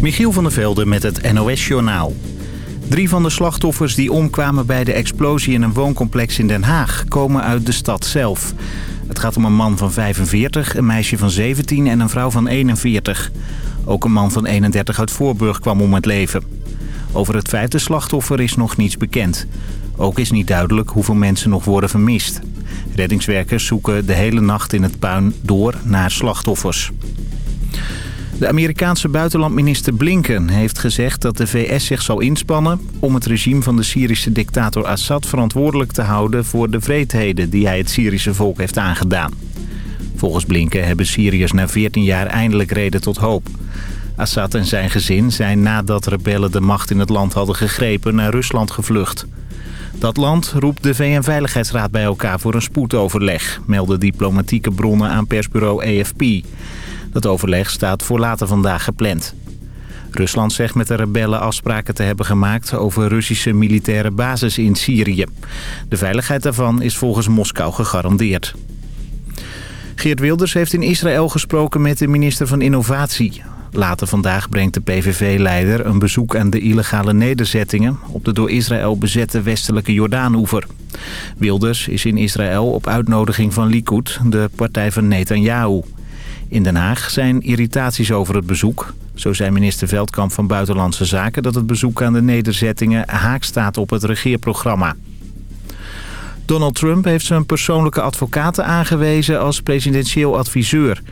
Michiel van der Velde met het NOS-journaal. Drie van de slachtoffers die omkwamen bij de explosie in een wooncomplex in Den Haag... komen uit de stad zelf. Het gaat om een man van 45, een meisje van 17 en een vrouw van 41. Ook een man van 31 uit Voorburg kwam om het leven. Over het vijfde slachtoffer is nog niets bekend. Ook is niet duidelijk hoeveel mensen nog worden vermist. Reddingswerkers zoeken de hele nacht in het puin door naar slachtoffers. De Amerikaanse buitenlandminister Blinken heeft gezegd dat de VS zich zal inspannen... om het regime van de Syrische dictator Assad verantwoordelijk te houden... voor de vreedheden die hij het Syrische volk heeft aangedaan. Volgens Blinken hebben Syriërs na 14 jaar eindelijk reden tot hoop. Assad en zijn gezin zijn nadat rebellen de macht in het land hadden gegrepen naar Rusland gevlucht. Dat land roept de VN-veiligheidsraad bij elkaar voor een spoedoverleg... melden diplomatieke bronnen aan persbureau AFP... Dat overleg staat voor later vandaag gepland. Rusland zegt met de rebellen afspraken te hebben gemaakt over Russische militaire bases in Syrië. De veiligheid daarvan is volgens Moskou gegarandeerd. Geert Wilders heeft in Israël gesproken met de minister van Innovatie. Later vandaag brengt de PVV-leider een bezoek aan de illegale nederzettingen... op de door Israël bezette westelijke Jordaanoever. Wilders is in Israël op uitnodiging van Likud, de partij van Netanyahu. In Den Haag zijn irritaties over het bezoek. Zo zei minister Veldkamp van Buitenlandse Zaken dat het bezoek aan de nederzettingen haak staat op het regeerprogramma. Donald Trump heeft zijn persoonlijke advocaten aangewezen als presidentieel adviseur.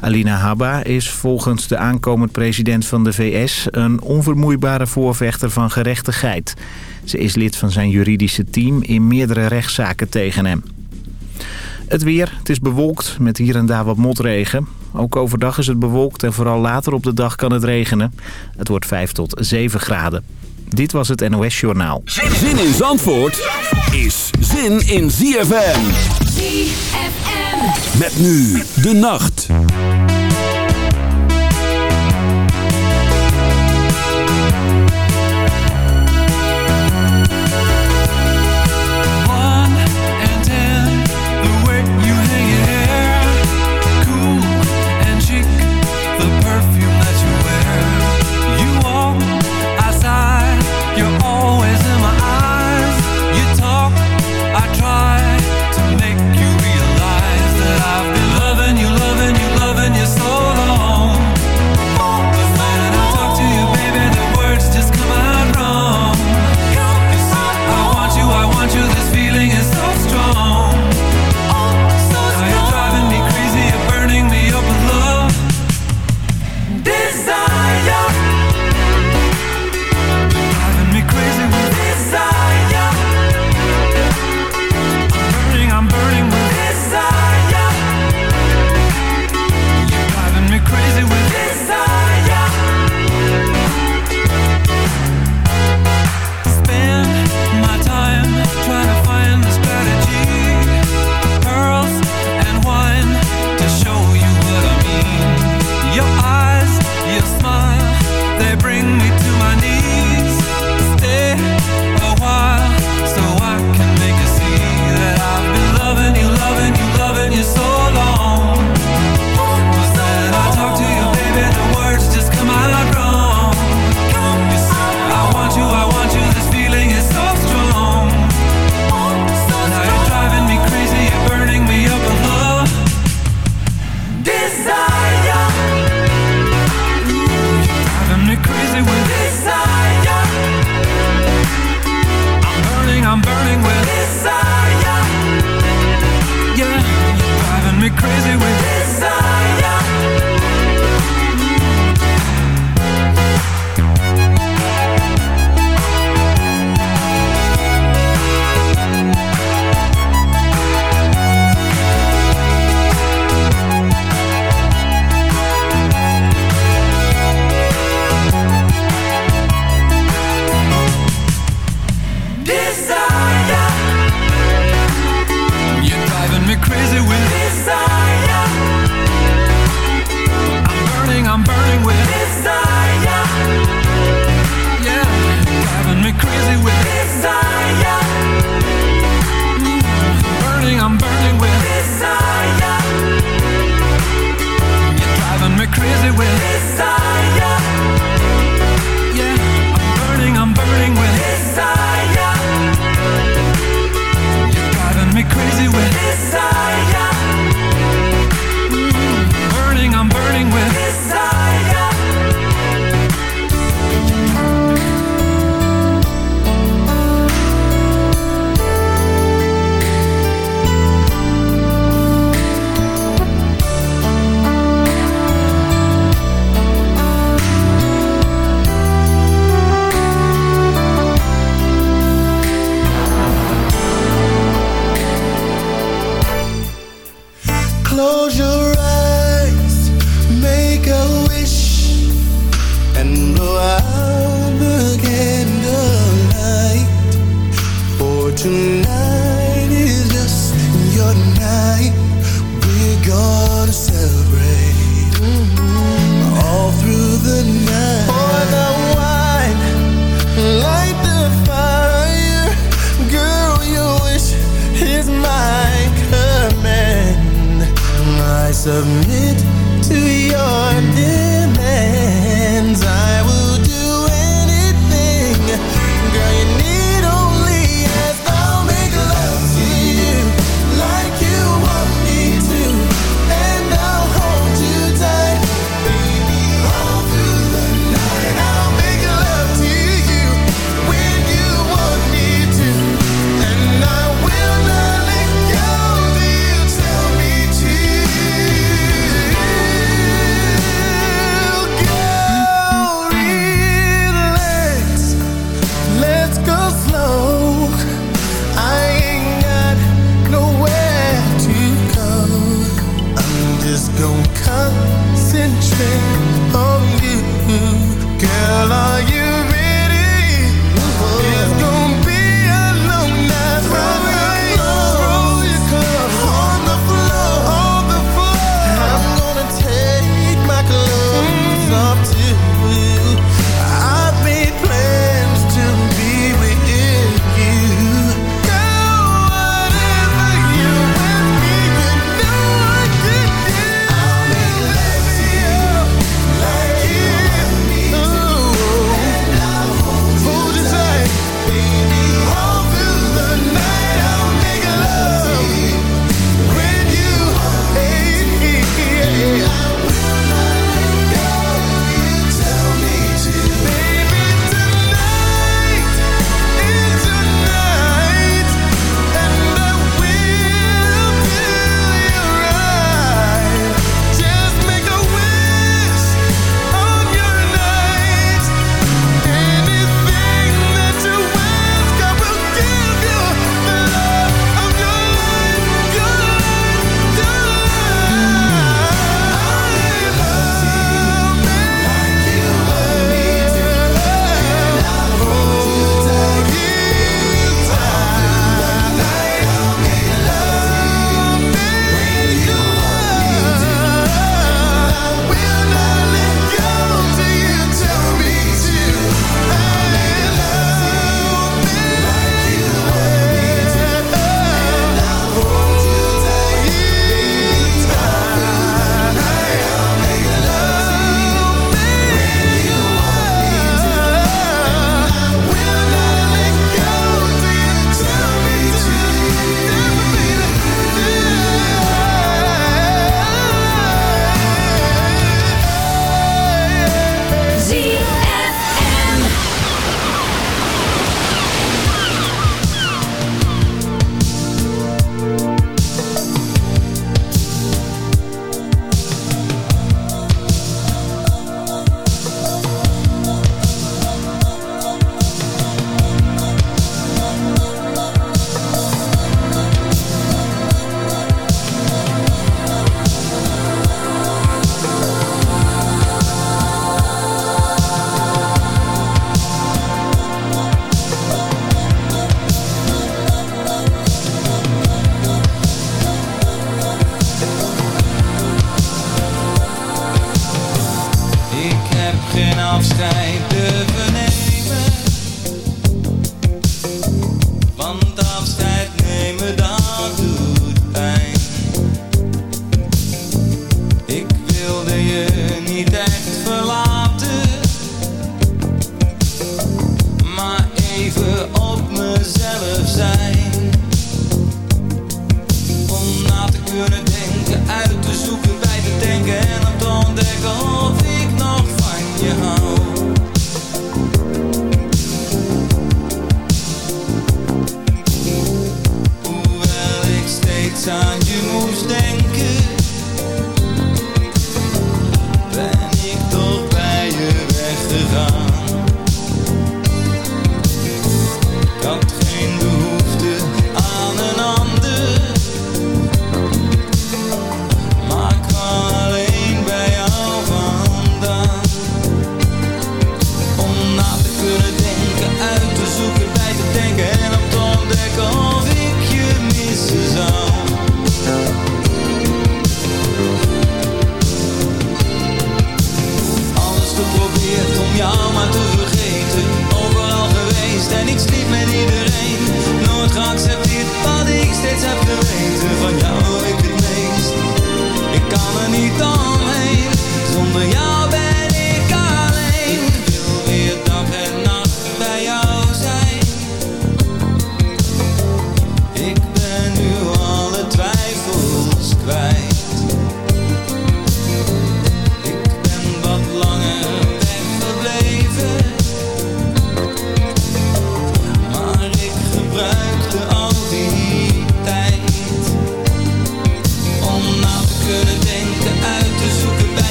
Alina Habba is volgens de aankomend president van de VS een onvermoeibare voorvechter van gerechtigheid. Ze is lid van zijn juridische team in meerdere rechtszaken tegen hem. Het weer, het is bewolkt met hier en daar wat motregen. Ook overdag is het bewolkt en vooral later op de dag kan het regenen. Het wordt 5 tot 7 graden. Dit was het NOS Journaal. Zin in Zandvoort is zin in ZFM. ZFM. Met nu de nacht.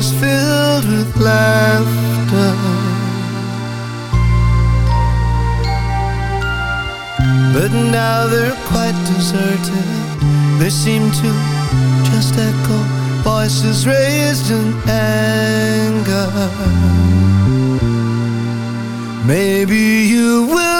was filled with laughter. But now they're quite deserted. They seem to just echo voices raised in anger. Maybe you will.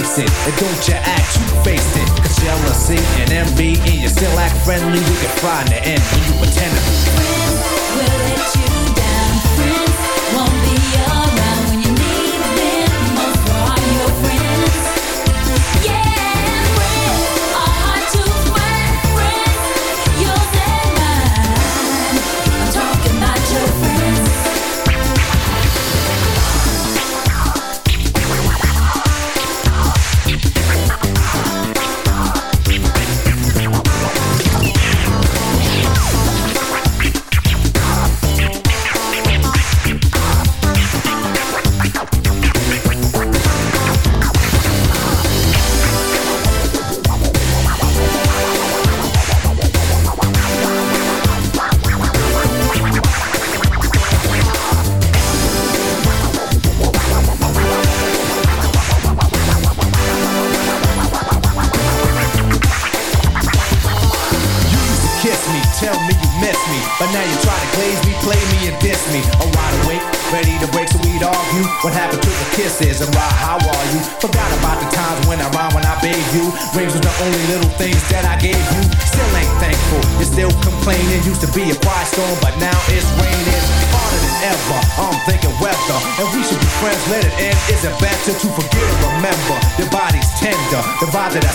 it, and don't you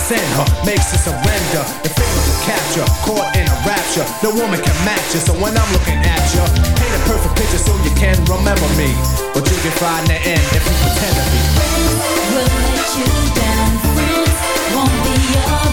send her, makes her surrender. The feeling of capture, caught in a rapture. No woman can match you, so when I'm looking at you, paint a perfect picture so you can remember me. But you can find the end if you pretend to be. We'll let you down, friends won't be your